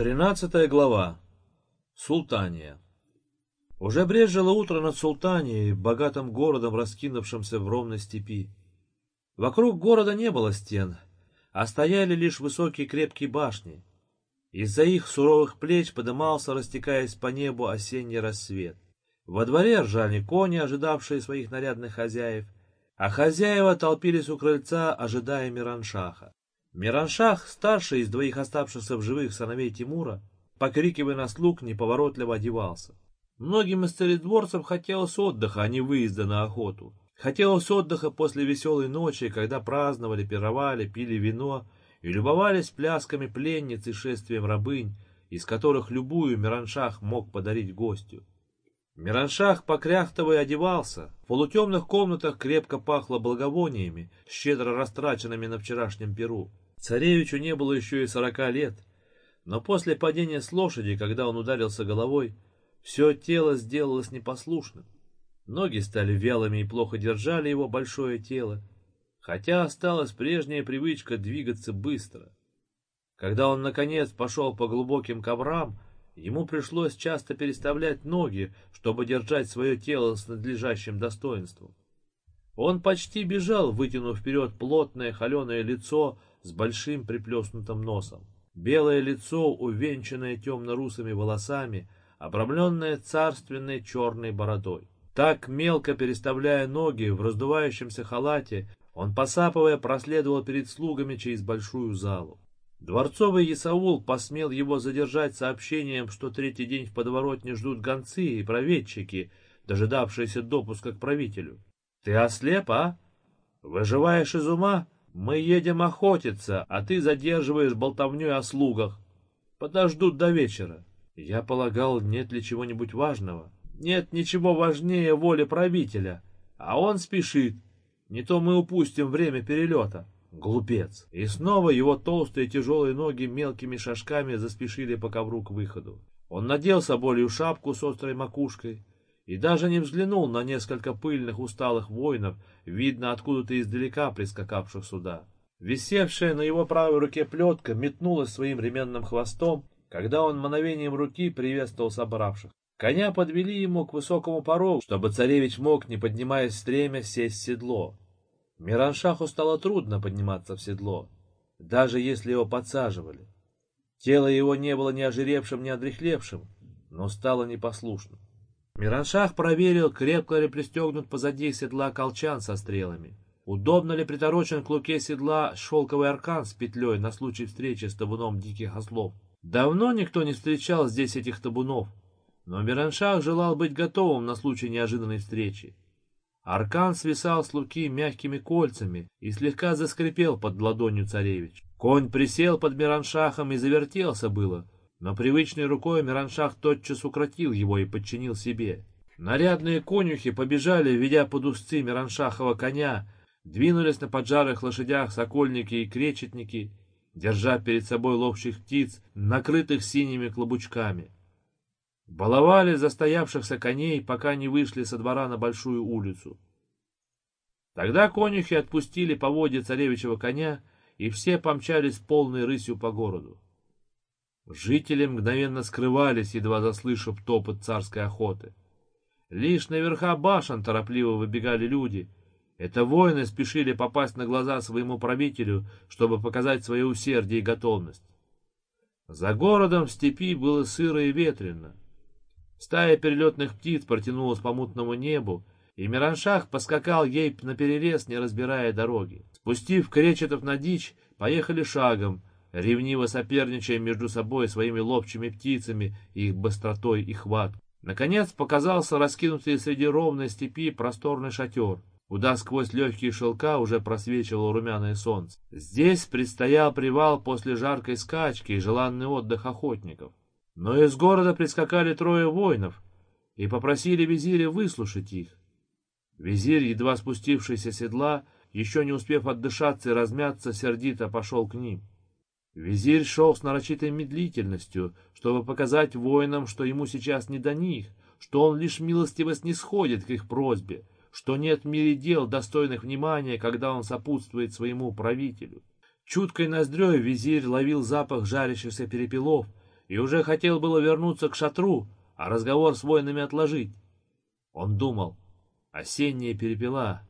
Тринадцатая глава. Султания. Уже брежило утро над Султанией, богатым городом, раскинувшимся в ровной степи. Вокруг города не было стен, а стояли лишь высокие крепкие башни. Из-за их суровых плеч подымался, растекаясь по небу, осенний рассвет. Во дворе ржали кони, ожидавшие своих нарядных хозяев, а хозяева толпились у крыльца, ожидая Мираншаха. Мираншах, старший из двоих оставшихся в живых сыновей Тимура, покрикивая на слуг, неповоротливо одевался. Многим из царедворцев хотелось отдыха, а не выезда на охоту. Хотелось отдыха после веселой ночи, когда праздновали, пировали, пили вино и любовались плясками пленниц и шествием рабынь, из которых любую Мираншах мог подарить гостю. Мираншах, покряхтовый, одевался. В полутемных комнатах крепко пахло благовониями, щедро растраченными на вчерашнем перу. Царевичу не было еще и сорока лет, но после падения с лошади, когда он ударился головой, все тело сделалось непослушным. Ноги стали вялыми и плохо держали его большое тело, хотя осталась прежняя привычка двигаться быстро. Когда он, наконец, пошел по глубоким коврам, ему пришлось часто переставлять ноги, чтобы держать свое тело с надлежащим достоинством. Он почти бежал, вытянув вперед плотное холеное лицо с большим приплеснутым носом. Белое лицо, увенчанное темно-русыми волосами, обрамленное царственной черной бородой. Так, мелко переставляя ноги в раздувающемся халате, он, посапывая, проследовал перед слугами через большую залу. Дворцовый Исаул посмел его задержать сообщением, что третий день в подворотне ждут гонцы и проведчики, дожидавшиеся допуска к правителю. «Ты ослеп, а? Выживаешь из ума?» Мы едем охотиться, а ты задерживаешь болтовню о слугах. Подождут до вечера. Я полагал, нет ли чего-нибудь важного. Нет ничего важнее воли правителя. А он спешит. Не то мы упустим время перелета. Глупец. И снова его толстые тяжелые ноги мелкими шажками заспешили по ковру к выходу. Он надел соболью шапку с острой макушкой, и даже не взглянул на несколько пыльных усталых воинов, видно откуда-то издалека прискакавших сюда. Висевшая на его правой руке плетка метнулась своим ременным хвостом, когда он мановением руки приветствовал собравших. Коня подвели ему к высокому порогу, чтобы царевич мог, не поднимаясь стремя, сесть в седло. Мираншаху стало трудно подниматься в седло, даже если его подсаживали. Тело его не было ни ожиревшим, ни одрехлевшим, но стало непослушным. Мираншах проверил, крепко ли пристегнут позади седла колчан со стрелами. Удобно ли приторочен к луке седла шелковый аркан с петлей на случай встречи с табуном диких ослов. Давно никто не встречал здесь этих табунов, но Мираншах желал быть готовым на случай неожиданной встречи. Аркан свисал с луки мягкими кольцами и слегка заскрипел под ладонью царевич. Конь присел под Мираншахом и завертелся было, но привычной рукой Мираншах тотчас укротил его и подчинил себе. Нарядные конюхи побежали, ведя под узцы Мираншахова коня, двинулись на поджарых лошадях сокольники и кречетники, держа перед собой ловчих птиц, накрытых синими клобучками. Баловали застоявшихся коней, пока не вышли со двора на большую улицу. Тогда конюхи отпустили поводья царевичего коня, и все помчались полной рысью по городу. Жители мгновенно скрывались, едва заслышав топот царской охоты. Лишь наверха башен торопливо выбегали люди. Это воины спешили попасть на глаза своему правителю, чтобы показать свое усердие и готовность. За городом в степи было сыро и ветрено. Стая перелетных птиц протянулась по мутному небу, и Мираншах поскакал ей наперерез, не разбирая дороги. Спустив кречетов на дичь, поехали шагом, ревниво соперничая между собой своими ловчими птицами, их быстротой и хваткой. Наконец показался раскинутый среди ровной степи просторный шатер, куда сквозь легкие шелка уже просвечивало румяное солнце. Здесь предстоял привал после жаркой скачки и желанный отдых охотников. Но из города прискакали трое воинов и попросили визиря выслушать их. Визирь, едва спустившийся седла, еще не успев отдышаться и размяться, сердито пошел к ним. Визирь шел с нарочитой медлительностью, чтобы показать воинам, что ему сейчас не до них, что он лишь милостиво снисходит к их просьбе, что нет в мире дел, достойных внимания, когда он сопутствует своему правителю. Чуткой ноздрёй визирь ловил запах жарящихся перепелов и уже хотел было вернуться к шатру, а разговор с воинами отложить. Он думал, осенние перепела.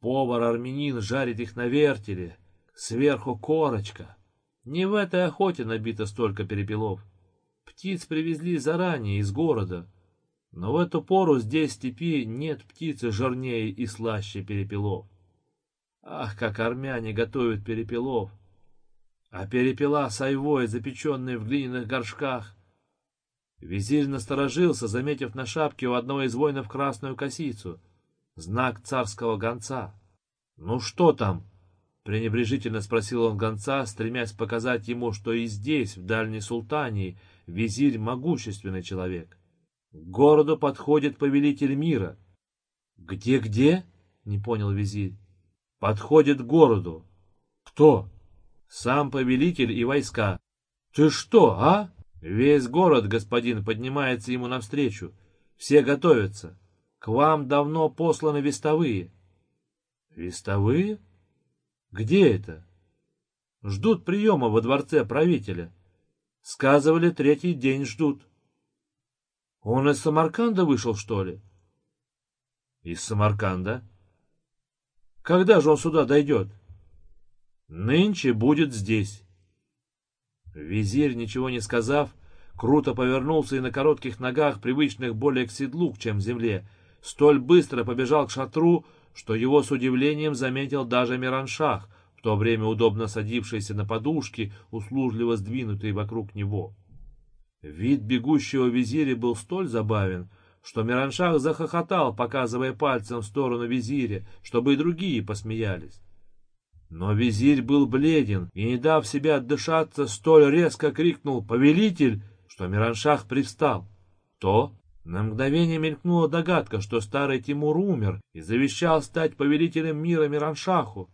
Повар-армянин жарит их на вертеле, сверху корочка. Не в этой охоте набито столько перепелов. Птиц привезли заранее из города, но в эту пору здесь степи нет птицы жирнее и слаще перепелов. Ах, как армяне готовят перепелов! А перепела с айвой, запеченные в глиняных горшках. Визирь насторожился, заметив на шапке у одного из воинов красную косицу, знак царского гонца. «Ну что там?» — пренебрежительно спросил он гонца, стремясь показать ему, что и здесь, в дальней султании, визирь могущественный человек. К городу подходит повелитель мира. «Где-где?» — не понял визирь. «Подходит к городу». «Кто?» Сам повелитель и войска. Ты что, а? Весь город, господин, поднимается ему навстречу. Все готовятся. К вам давно посланы вестовые. Вестовые? Где это? Ждут приема во дворце правителя. Сказывали, третий день ждут. Он из Самарканда вышел, что ли? Из Самарканда? Когда же он сюда дойдет? Нынче будет здесь. Визирь, ничего не сказав, круто повернулся и на коротких ногах, привычных более к седлу, чем к земле, столь быстро побежал к шатру, что его с удивлением заметил даже Мираншах, в то время удобно садившийся на подушки, услужливо сдвинутые вокруг него. Вид бегущего визиря был столь забавен, что Мираншах захохотал, показывая пальцем в сторону визиря, чтобы и другие посмеялись. Но визирь был бледен и, не дав себе отдышаться, столь резко крикнул «Повелитель!», что Мираншах привстал. То на мгновение мелькнула догадка, что старый Тимур умер и завещал стать повелителем мира Мираншаху.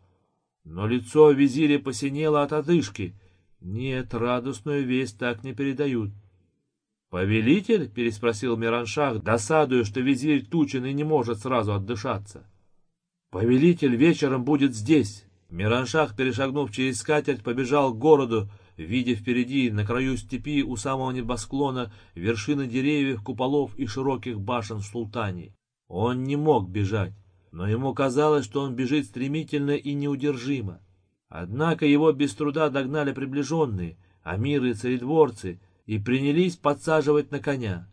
Но лицо визиря посинело от одышки. Нет, радостную весть так не передают. «Повелитель?» — переспросил Мираншах, досадуя, что визирь тучен и не может сразу отдышаться. «Повелитель вечером будет здесь». Мираншах, перешагнув через скатерть, побежал к городу, видя впереди, на краю степи, у самого небосклона, вершины деревьев, куполов и широких башен в султане. Он не мог бежать, но ему казалось, что он бежит стремительно и неудержимо. Однако его без труда догнали приближенные, амиры и царедворцы, и принялись подсаживать на коня.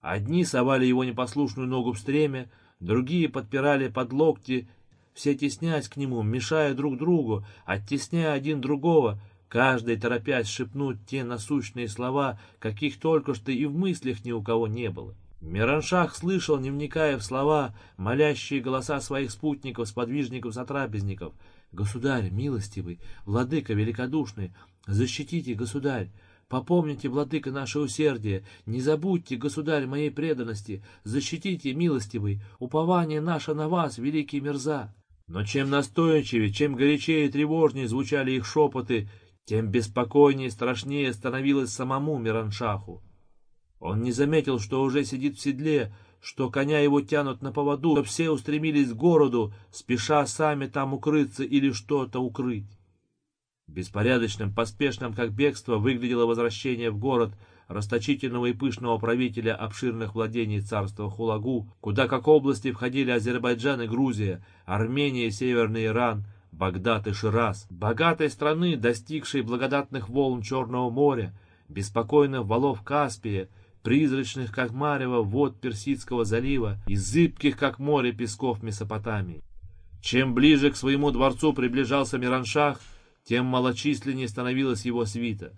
Одни совали его непослушную ногу в стремя, другие подпирали под локти все теснясь к нему, мешая друг другу, оттесняя один другого, каждый торопясь шепнуть те насущные слова, каких только что и в мыслях ни у кого не было. Мираншах слышал, не вникая в слова, молящие голоса своих спутников, сподвижников, сотрапезников. «Государь, милостивый, владыка великодушный, защитите, государь, Попомните, владыка, наше усердие, не забудьте, государь, моей преданности, защитите, милостивый, упование наше на вас, великий Мерза. Но чем настойчивее, чем горячее и тревожнее звучали их шепоты, тем беспокойнее и страшнее становилось самому Мираншаху. Он не заметил, что уже сидит в седле, что коня его тянут на поводу, что все устремились к городу, спеша сами там укрыться или что-то укрыть. Беспорядочным, поспешным, как бегство, выглядело возвращение в город — расточительного и пышного правителя обширных владений царства Хулагу, куда как области входили Азербайджан и Грузия, Армения, Северный Иран, Багдад и Шираз, богатой страны, достигшей благодатных волн Черного моря, беспокойных валов Каспия, призрачных, как марево, вод Персидского залива и зыбких, как море, песков Месопотамии. Чем ближе к своему дворцу приближался Мираншах, тем малочисленнее становилась его свита.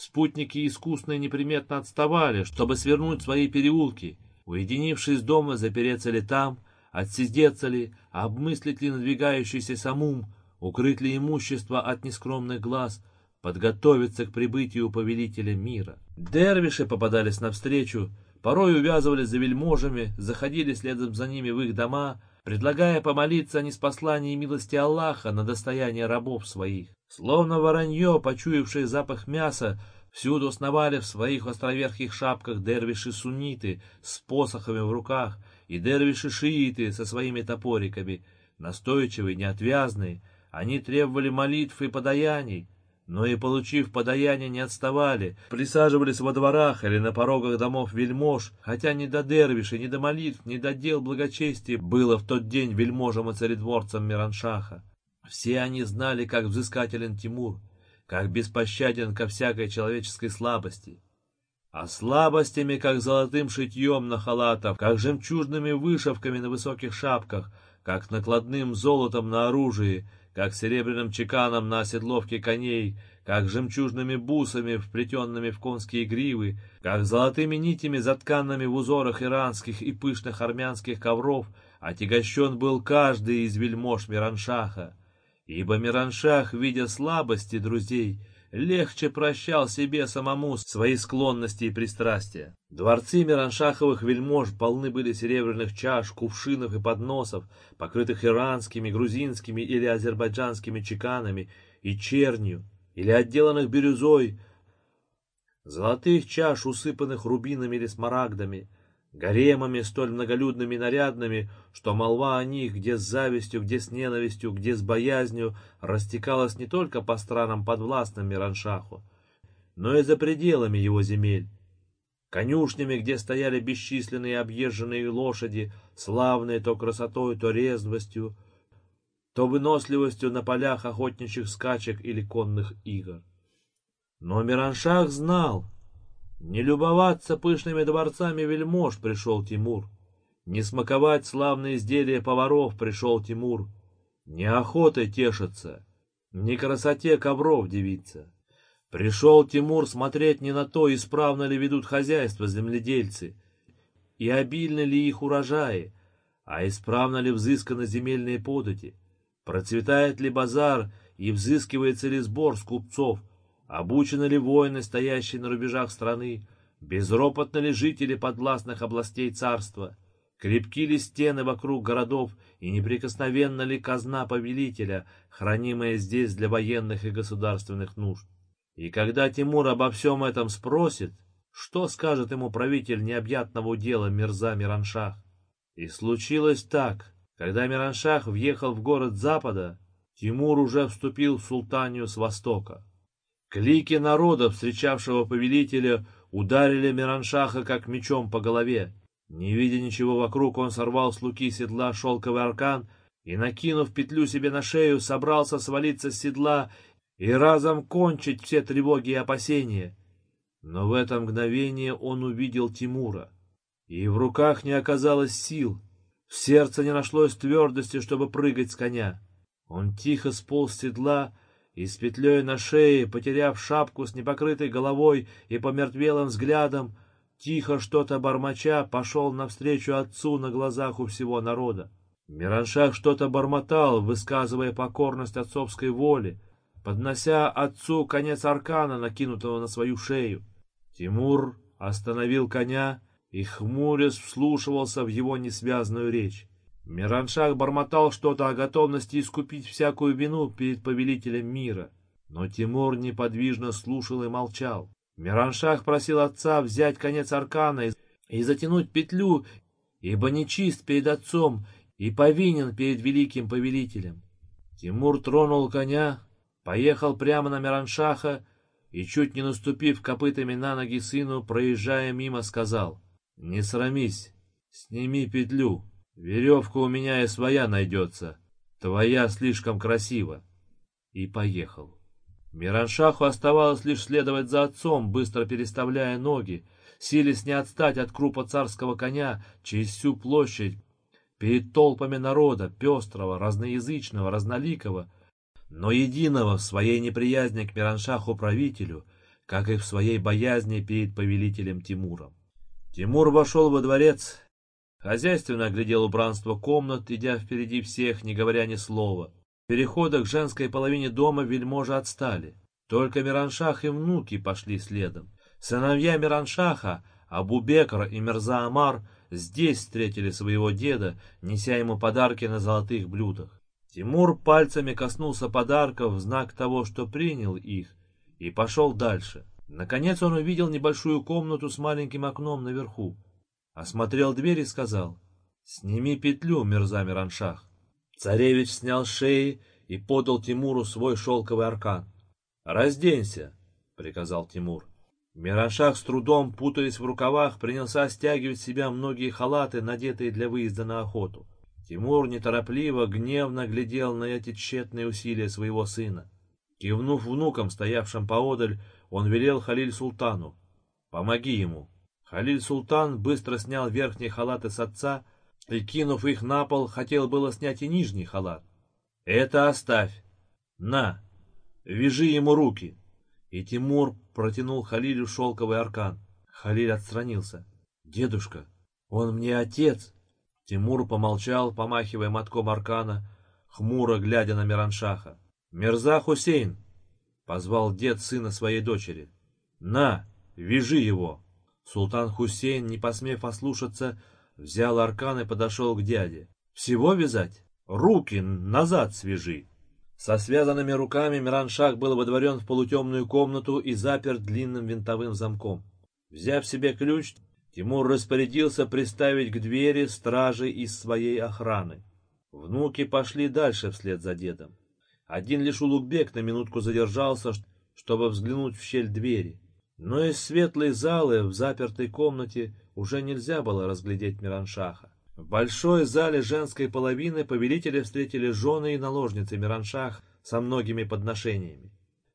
Спутники искусно и неприметно отставали, чтобы свернуть свои переулки, уединившись дома, запереться ли там, отсидеться ли, обмыслить ли надвигающийся самум, укрыть ли имущество от нескромных глаз, подготовиться к прибытию повелителя мира. Дервиши попадались навстречу, порой увязывались за вельможами, заходили следом за ними в их дома, предлагая помолиться о неспослании милости Аллаха на достояние рабов своих. Словно воронье, почуявшее запах мяса, всюду сновали в своих островерхих шапках дервиши-сунниты с посохами в руках и дервиши-шииты со своими топориками, настойчивые, неотвязные. Они требовали молитв и подаяний, но и, получив подаяние, не отставали, присаживались во дворах или на порогах домов вельмож, хотя ни до дервишей, ни до молитв, ни до дел благочестия было в тот день вельможам и царедворцам Мираншаха. Все они знали, как взыскателен Тимур, как беспощаден ко всякой человеческой слабости. А слабостями, как золотым шитьем на халатах, как жемчужными вышивками на высоких шапках, как накладным золотом на оружии — как серебряным чеканом на оседловке коней, как жемчужными бусами, вплетенными в конские гривы, как золотыми нитями, затканными в узорах иранских и пышных армянских ковров, отягощен был каждый из вельмож Мираншаха. Ибо Мираншах, видя слабости друзей, легче прощал себе самому свои склонности и пристрастия. Дворцы Мираншаховых вельмож полны были серебряных чаш, кувшинов и подносов, покрытых иранскими, грузинскими или азербайджанскими чеканами и чернью, или отделанных бирюзой, золотых чаш, усыпанных рубинами или смарагдами, гаремами столь многолюдными и нарядными, что молва о них, где с завистью, где с ненавистью, где с боязнью, растекалась не только по странам подвластным Мираншаху, но и за пределами его земель. Конюшнями, где стояли бесчисленные объезженные лошади, славные то красотой, то резвостью, то выносливостью на полях охотничьих скачек или конных игр. Но Мираншах знал, не любоваться пышными дворцами вельмож пришел Тимур. Не смаковать славные изделия поваров пришел Тимур. Не охотой тешиться, не красоте ковров девиться. Пришел Тимур смотреть не на то, исправно ли ведут хозяйство земледельцы, и обильны ли их урожаи, а исправно ли взысканы земельные подати, процветает ли базар и взыскивается ли сбор с купцов, Обучены ли воины, стоящие на рубежах страны? Безропотны ли жители подвластных областей царства? Крепки ли стены вокруг городов и неприкосновенна ли казна повелителя, хранимая здесь для военных и государственных нужд? И когда Тимур обо всем этом спросит, что скажет ему правитель необъятного удела Мирза Мираншах? И случилось так, когда Мираншах въехал в город запада, Тимур уже вступил в султанию с востока. Клики народа, встречавшего повелителя, ударили Мираншаха как мечом по голове. Не видя ничего вокруг, он сорвал с луки седла шелковый аркан и, накинув петлю себе на шею, собрался свалиться с седла и разом кончить все тревоги и опасения. Но в это мгновение он увидел Тимура, и в руках не оказалось сил, в сердце не нашлось твердости, чтобы прыгать с коня. Он тихо сполз с седла, и с петлей на шее, потеряв шапку с непокрытой головой и помертвелым взглядом, тихо что-то бормоча, пошел навстречу отцу на глазах у всего народа. Мираншах что-то бормотал, высказывая покорность отцовской воле, поднося отцу конец аркана, накинутого на свою шею. Тимур остановил коня и, хмурясь, вслушивался в его несвязную речь. Мираншах бормотал что-то о готовности искупить всякую вину перед повелителем мира. Но Тимур неподвижно слушал и молчал. Мираншах просил отца взять конец аркана и, затянуть петлю, ибо нечист перед отцом и повинен перед великим повелителем. Тимур тронул коня, поехал прямо на Мираншаха и, чуть не наступив копытами на ноги сыну, проезжая мимо, сказал, «Не срамись, сними петлю». Веревка у меня и своя найдется. Твоя слишком красива. И поехал. Мираншаху оставалось лишь следовать за отцом, быстро переставляя ноги, силясь не отстать от крупа царского коня через всю площадь, перед толпами народа, пестрого, разноязычного, разноликого, но единого в своей неприязни к Мираншаху-правителю, как и в своей боязни перед повелителем Тимуром. Тимур вошел во дворец Хозяйственно оглядел убранство комнат, идя впереди всех, не говоря ни слова. В переходах к женской половине дома вельможи отстали. Только Мираншах и внуки пошли следом. Сыновья Мираншаха, Абу-Бекр и Мирза Амар, здесь встретили своего деда, неся ему подарки на золотых блюдах. Тимур пальцами коснулся подарков в знак того, что принял их, и пошел дальше. Наконец он увидел небольшую комнату с маленьким окном наверху осмотрел дверь и сказал, «Сними петлю, Мирза Мираншах». Царевич снял шеи и подал Тимуру свой шелковый аркан. «Разденься», — приказал Тимур. Мираншах с трудом, путаясь в рукавах, принялся стягивать с себя многие халаты, надетые для выезда на охоту. Тимур неторопливо, гневно глядел на эти тщетные усилия своего сына. Кивнув внукам, стоявшим поодаль, он велел Халиль Султану. «Помоги ему». Халиль Султан быстро снял верхние халаты с отца и, кинув их на пол, хотел было снять и нижний халат. «Это оставь! На! Вяжи ему руки!» И Тимур протянул Халилю шелковый аркан. Халиль отстранился. «Дедушка, он мне отец!» Тимур помолчал, помахивая мотком аркана, хмуро глядя на Мираншаха. «Мирза Хусейн!» — позвал дед сына своей дочери. «На, вяжи его!» Султан Хусейн, не посмев ослушаться, взял аркан и подошел к дяде. «Всего вязать? Руки назад свяжи!» Со связанными руками Мираншах был водворен в полутемную комнату и заперт длинным винтовым замком. Взяв себе ключ, Тимур распорядился приставить к двери стражи из своей охраны. Внуки пошли дальше вслед за дедом. Один лишь Улугбек на минутку задержался, чтобы взглянуть в щель двери. Но из светлой залы в запертой комнате уже нельзя было разглядеть Мираншаха. В большой зале женской половины повелители встретили жены и наложницы Мираншах со многими подношениями.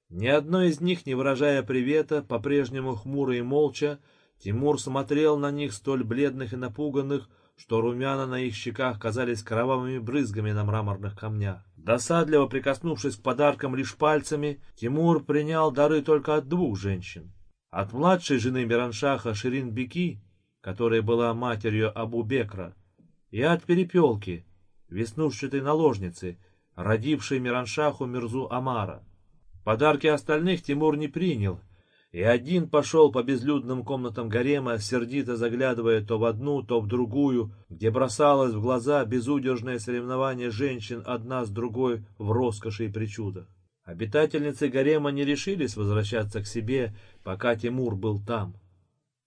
Ни одной из них, не выражая привета, по-прежнему хмуро и молча, Тимур смотрел на них столь бледных и напуганных, что румяна на их щеках казались кровавыми брызгами на мраморных камнях. Досадливо прикоснувшись к подаркам лишь пальцами, Тимур принял дары только от двух женщин. От младшей жены Мираншаха Ширин Беки, которая была матерью Абу Бекра, и от перепелки, веснушчатой наложницы, родившей Мираншаху Мирзу Амара. Подарки остальных Тимур не принял — и один пошел по безлюдным комнатам гарема, сердито заглядывая то в одну, то в другую, где бросалось в глаза безудержное соревнование женщин одна с другой в роскоши и причудах. Обитательницы гарема не решились возвращаться к себе, пока Тимур был там.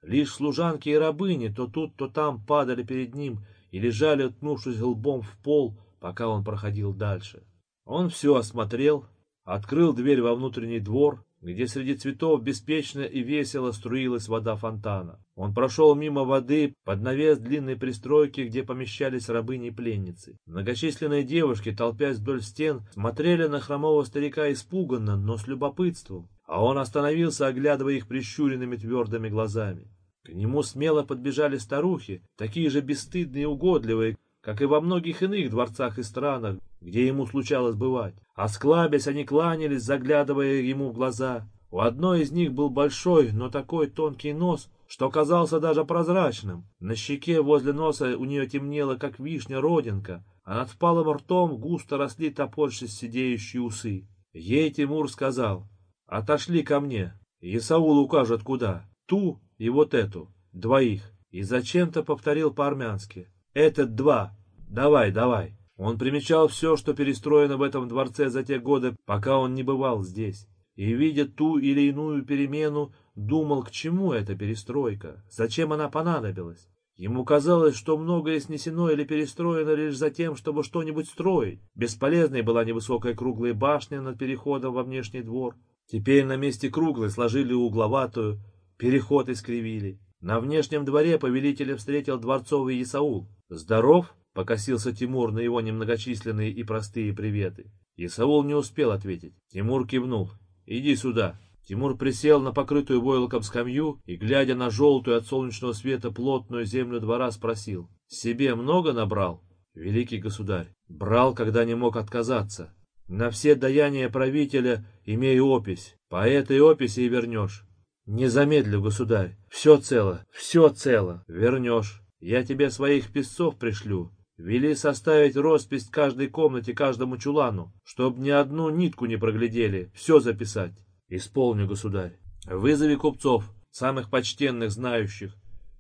Лишь служанки и рабыни то тут, то там падали перед ним и лежали, уткнувшись лбом в пол, пока он проходил дальше. Он все осмотрел, открыл дверь во внутренний двор, где среди цветов беспечно и весело струилась вода фонтана. Он прошел мимо воды под навес длинной пристройки, где помещались рабыни и пленницы. Многочисленные девушки, толпясь вдоль стен, смотрели на хромого старика испуганно, но с любопытством, а он остановился, оглядывая их прищуренными твердыми глазами. К нему смело подбежали старухи, такие же бесстыдные и угодливые, как и во многих иных дворцах и странах, где ему случалось бывать. Осклабясь, они кланялись, заглядывая ему в глаза. У одной из них был большой, но такой тонкий нос, что казался даже прозрачным. На щеке возле носа у нее темнело, как вишня, родинка, а над впалым ртом густо росли топорщись сидеющие усы. Ей Тимур сказал, «Отошли ко мне, Исаул укажет куда, ту и вот эту, двоих». И зачем-то повторил по-армянски, «Этот два, Давай, давай. Он примечал все, что перестроено в этом дворце за те годы, пока он не бывал здесь. И, видя ту или иную перемену, думал, к чему эта перестройка, зачем она понадобилась. Ему казалось, что многое снесено или перестроено лишь за тем, чтобы что-нибудь строить. Бесполезной была невысокая круглая башня над переходом во внешний двор. Теперь на месте круглой сложили угловатую, переход искривили. На внешнем дворе повелителя встретил дворцовый Исаул. «Здоров?» Покосился Тимур на его немногочисленные и простые приветы. И Саул не успел ответить. Тимур кивнул. «Иди сюда». Тимур присел на покрытую войлоком скамью и, глядя на желтую от солнечного света плотную землю двора, спросил. «Себе много набрал?» «Великий государь, брал, когда не мог отказаться. На все даяния правителя имею опись. По этой описи и вернешь». «Не замедлю, государь. Все цело, все цело. Вернешь. Я тебе своих песцов пришлю. Вели составить роспись каждой комнате, каждому чулану, чтоб ни одну нитку не проглядели, все записать. Исполню, государь. Вызови купцов, самых почтенных, знающих.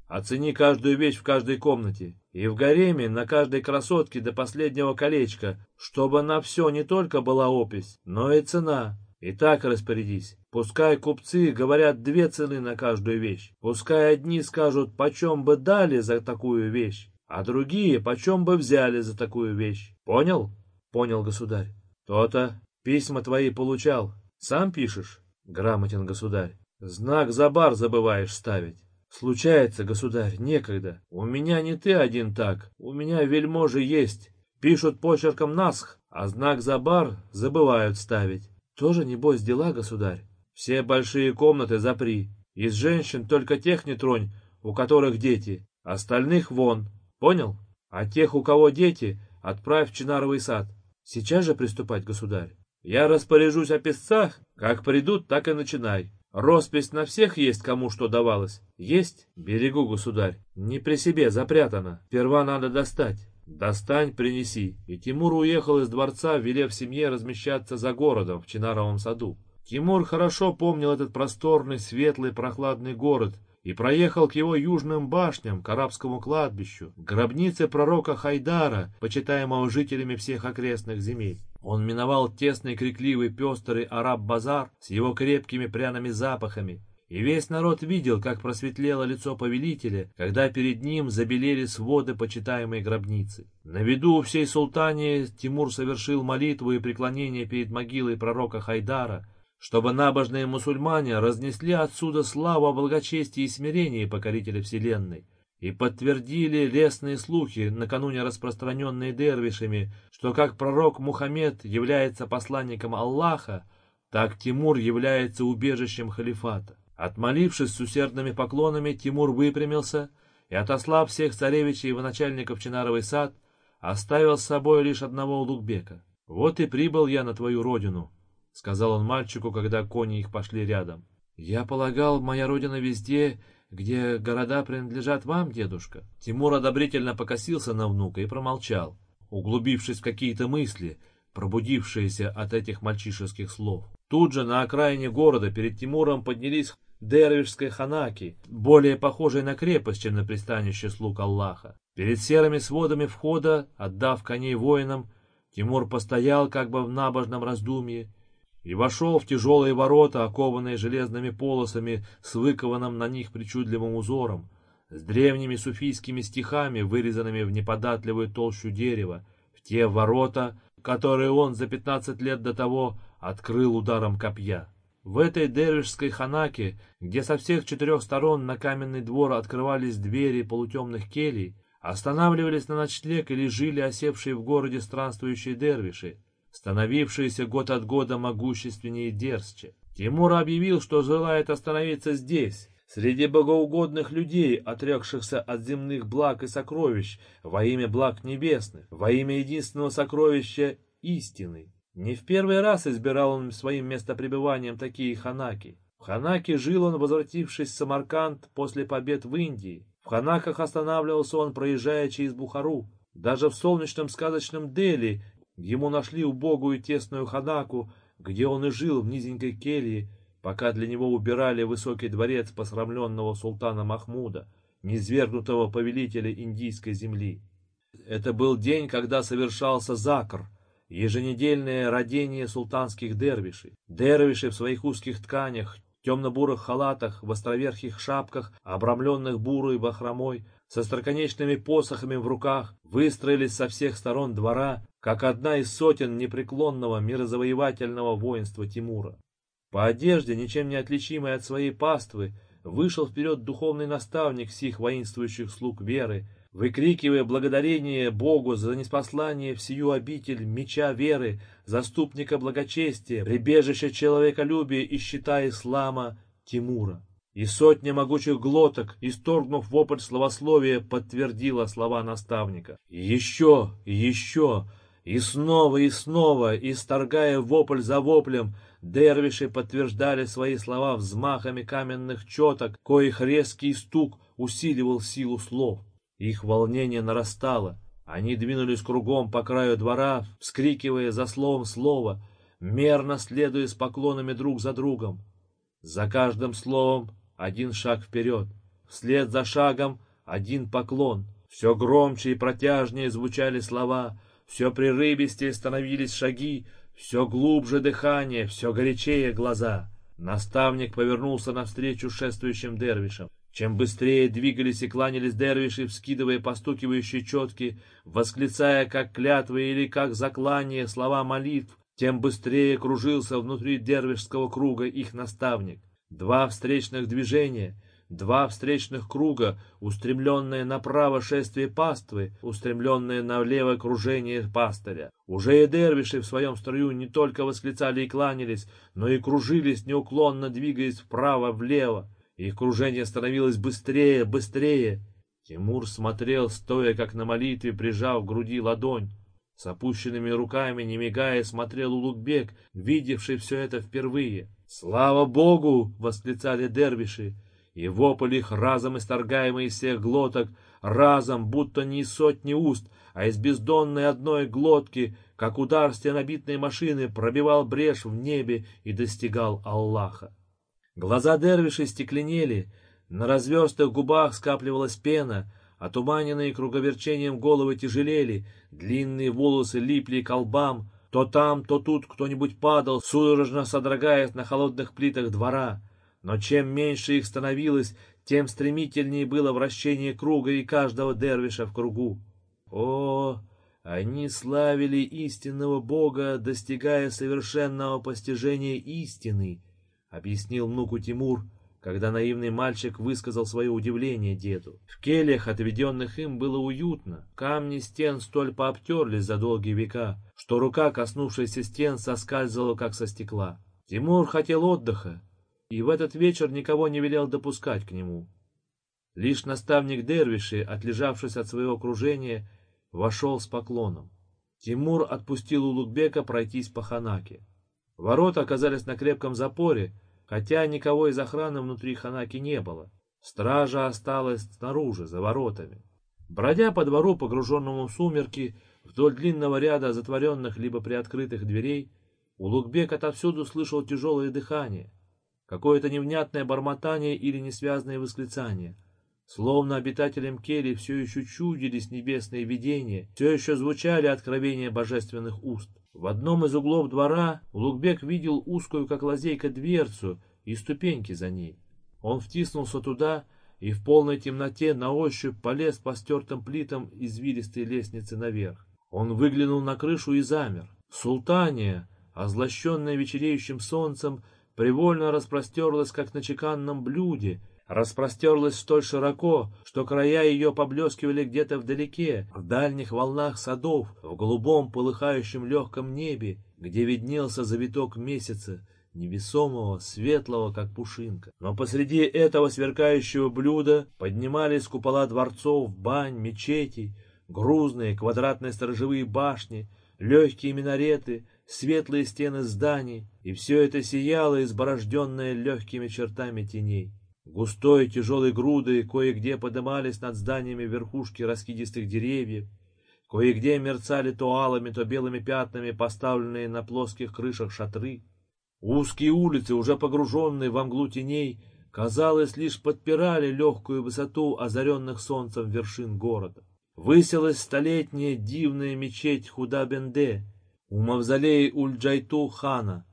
Оцени каждую вещь в каждой комнате. И в гареме на каждой красотке до последнего колечка, чтобы на все не только была опись, но и цена. И так распорядись. Пускай купцы говорят две цены на каждую вещь. Пускай одни скажут, почем бы дали за такую вещь, а другие почем бы взяли за такую вещь. Понял? Понял, государь. То-то. Письма твои получал. Сам пишешь? Грамотен, государь. Знак за бар забываешь ставить. Случается, государь, некогда. У меня не ты один так, у меня вельможи есть. Пишут почерком насх, а знак за бар забывают ставить. Тоже, небось, дела, государь. Все большие комнаты запри. Из женщин только тех не тронь, у которых дети. Остальных вон. Понял? А тех, у кого дети, отправь в Чинаровый сад. Сейчас же приступать, государь. Я распоряжусь о песцах, как придут, так и начинай. Роспись на всех есть, кому что давалось. Есть? Берегу, государь. Не при себе, запрятано. Сперва надо достать. Достань, принеси. И Тимур уехал из дворца, велев семье размещаться за городом в Чинаровом саду. Тимур хорошо помнил этот просторный, светлый, прохладный город, и проехал к его южным башням, к арабскому кладбищу, гробнице пророка Хайдара, почитаемого жителями всех окрестных земель. Он миновал тесный, крикливый, пестрый араб-базар с его крепкими пряными запахами, и весь народ видел, как просветлело лицо повелителя, когда перед ним забелели своды почитаемой гробницы. На виду у всей султане Тимур совершил молитву и преклонение перед могилой пророка Хайдара, чтобы набожные мусульмане разнесли отсюда славу о благочестии и смирении покорителя вселенной, и подтвердили лестные слухи, накануне распространенные дервишами, что как пророк Мухаммед является посланником Аллаха, так Тимур является убежищем халифата. Отмолившись с усердными поклонами, Тимур выпрямился и, отослав всех царевичей и начальников Чинаровый сад, оставил с собой лишь одного Улугбека. «Вот и прибыл я на твою родину», — сказал он мальчику, когда кони их пошли рядом. «Я полагал, моя родина везде, где города принадлежат вам, дедушка». Тимур одобрительно покосился на внука и промолчал, углубившись в какие-то мысли, пробудившиеся от этих мальчишеских слов. Тут же на окраине города перед Тимуром поднялись дервишской ханаки, более похожей на крепость, чем на пристанище слуг Аллаха. Перед серыми сводами входа, отдав коней воинам, Тимур постоял как бы в набожном раздумье, и вошел в тяжелые ворота, окованные железными полосами с выкованным на них причудливым узором, с древними суфийскими стихами, вырезанными в неподатливую толщу дерева, в те ворота, которые он за пятнадцать лет до того открыл ударом копья. В этой дервишской ханаке, где со всех четырех сторон на каменный двор открывались двери полутемных келей, останавливались на ночлег или жили осевшие в городе странствующие дервиши, становившиеся год от года могущественнее и дерзче. Тимур объявил, что желает остановиться здесь, среди богоугодных людей, отрекшихся от земных благ и сокровищ, во имя благ небесных, во имя единственного сокровища истины. Не в первый раз избирал он своим местопребыванием такие ханаки. В Ханаке жил он, возвратившись в Самарканд после побед в Индии. В Ханаках останавливался он, проезжая через Бухару. Даже в солнечном сказочном Дели Ему нашли убогую тесную ханаку, где он и жил в низенькой келье, пока для него убирали высокий дворец посрамленного султана Махмуда, низвергнутого повелителя индийской земли. Это был день, когда совершался закр, еженедельное родение султанских дервишей. Дервиши в своих узких тканях, темно-бурых халатах, в островерхих шапках, обрамленных бурой бахромой, со строконечными посохами в руках, выстроились со всех сторон двора, как одна из сотен непреклонного мирозавоевательного воинства Тимура. По одежде, ничем не отличимой от своей паствы, вышел вперед духовный наставник сих воинствующих слуг веры, выкрикивая благодарение Богу за неспослание в сию обитель меча веры, заступника благочестия, прибежище человеколюбия и щита ислама Тимура. И сотня могучих глоток, исторгнув вопль словословия, подтвердила слова наставника. И еще, и еще, и снова, и снова, исторгая вопль за воплем, дервиши подтверждали свои слова взмахами каменных четок, коих резкий стук усиливал силу слов. Их волнение нарастало. Они двинулись кругом по краю двора, вскрикивая за словом слово, мерно следуя с поклонами друг за другом. За каждым словом один шаг вперед, вслед за шагом один поклон. Все громче и протяжнее звучали слова, все прерывистее становились шаги, все глубже дыхание, все горячее глаза. Наставник повернулся навстречу шествующим дервишам. Чем быстрее двигались и кланялись дервиши, вскидывая постукивающие четки, восклицая как клятвы или как заклание слова молитв, тем быстрее кружился внутри дервишского круга их наставник. Два встречных движения — Два встречных круга, устремленные направо шествие паствы, устремленные налево кружение пастыря. Уже и дервиши в своем строю не только восклицали и кланялись, но и кружились, неуклонно двигаясь вправо-влево. Их кружение становилось быстрее, быстрее. Тимур смотрел, стоя как на молитве, прижав к груди ладонь. С опущенными руками, не мигая, смотрел Улугбек, видевший все это впервые. «Слава Богу!» — восклицали дервиши и вопль их, разом исторгаемый из всех глоток, разом, будто не из сотни уст, а из бездонной одной глотки, как удар стенобитной машины, пробивал брешь в небе и достигал Аллаха. Глаза дервишей стекленели, на разверстых губах скапливалась пена, отуманенные круговерчением головы тяжелели, длинные волосы липли к лбам, то там, то тут кто-нибудь падал, судорожно содрогаясь на холодных плитах двора. Но чем меньше их становилось, тем стремительнее было вращение круга и каждого дервиша в кругу. О, они славили истинного Бога, достигая совершенного постижения истины, объяснил внуку Тимур, когда наивный мальчик высказал свое удивление деду. В кельях, отведенных им, было уютно. Камни стен столь пообтерлись за долгие века, что рука, коснувшаяся стен, соскальзывала, как со стекла. Тимур хотел отдыха, и в этот вечер никого не велел допускать к нему. Лишь наставник Дервиши, отлежавшись от своего окружения, вошел с поклоном. Тимур отпустил Улугбека пройтись по ханаке. Ворота оказались на крепком запоре, хотя никого из охраны внутри ханаки не было. Стража осталась снаружи, за воротами. Бродя по двору, погруженному в сумерки, вдоль длинного ряда затворенных либо приоткрытых дверей, Улугбек отовсюду слышал тяжелое дыхание — какое-то невнятное бормотание или несвязное восклицание. Словно обитателям кельи все еще чудились небесные видения, все еще звучали откровения божественных уст. В одном из углов двора Улугбек видел узкую, как лазейка, дверцу и ступеньки за ней. Он втиснулся туда и в полной темноте на ощупь полез по стертым плитам извилистой лестницы наверх. Он выглянул на крышу и замер. Султания, озлощенная вечереющим солнцем, привольно распростерлась, как на чеканном блюде, распростерлась столь широко, что края ее поблескивали где-то вдалеке, в дальних волнах садов, в голубом полыхающем легком небе, где виднелся завиток месяца, невесомого, светлого, как пушинка. Но посреди этого сверкающего блюда поднимались купола дворцов, бань, мечетей, грузные квадратные сторожевые башни, легкие минареты, светлые стены зданий, и все это сияло, изборожденное легкими чертами теней. Густой тяжелой грудой кое-где подымались над зданиями верхушки раскидистых деревьев, кое-где мерцали то алыми, то белыми пятнами поставленные на плоских крышах шатры. Узкие улицы, уже погруженные во мглу теней, казалось, лишь подпирали легкую высоту озаренных солнцем вершин города. Высилась столетняя дивная мечеть Худабенде, у мавзолея Ульджайту хана,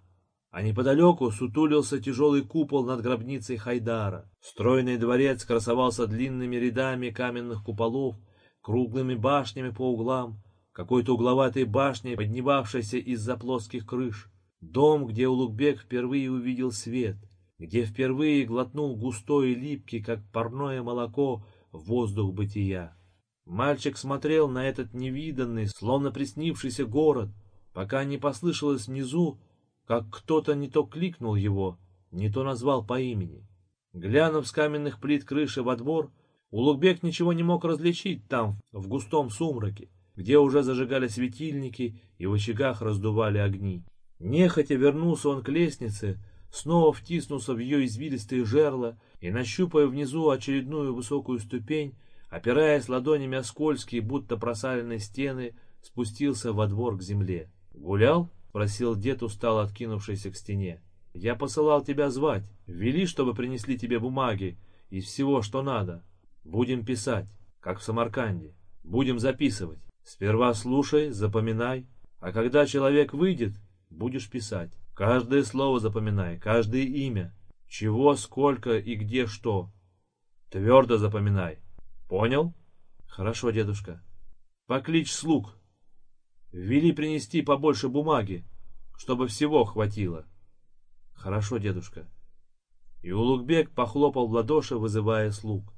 а неподалеку сутулился тяжелый купол над гробницей Хайдара. Стройный дворец красовался длинными рядами каменных куполов, круглыми башнями по углам, какой-то угловатой башней, поднимавшейся из-за плоских крыш. Дом, где Улугбек впервые увидел свет, где впервые глотнул густой и липкий, как парное молоко, воздух бытия. Мальчик смотрел на этот невиданный, словно приснившийся город, пока не послышалось внизу, как кто-то не то кликнул его, не то назвал по имени. Глянув с каменных плит крыши во двор, Улугбек ничего не мог различить там, в густом сумраке, где уже зажигали светильники и в очагах раздували огни. Нехотя вернулся он к лестнице, снова втиснулся в ее извилистые жерла и, нащупая внизу очередную высокую ступень, опираясь ладонями о скользкие, будто просаленные стены, спустился во двор к земле. «Гулял?» — просил дед, устало откинувшийся к стене. «Я посылал тебя звать. Вели, чтобы принесли тебе бумаги из всего, что надо. Будем писать, как в Самарканде. Будем записывать. Сперва слушай, запоминай, а когда человек выйдет, будешь писать. Каждое слово запоминай, каждое имя. Чего, сколько и где что. Твердо запоминай. Понял? Хорошо, дедушка. Покличь слуг, Вели принести побольше бумаги. чтобы всего хватило. Хорошо, дедушка. И Улугбек похлопал в ладоши, вызывая слуг.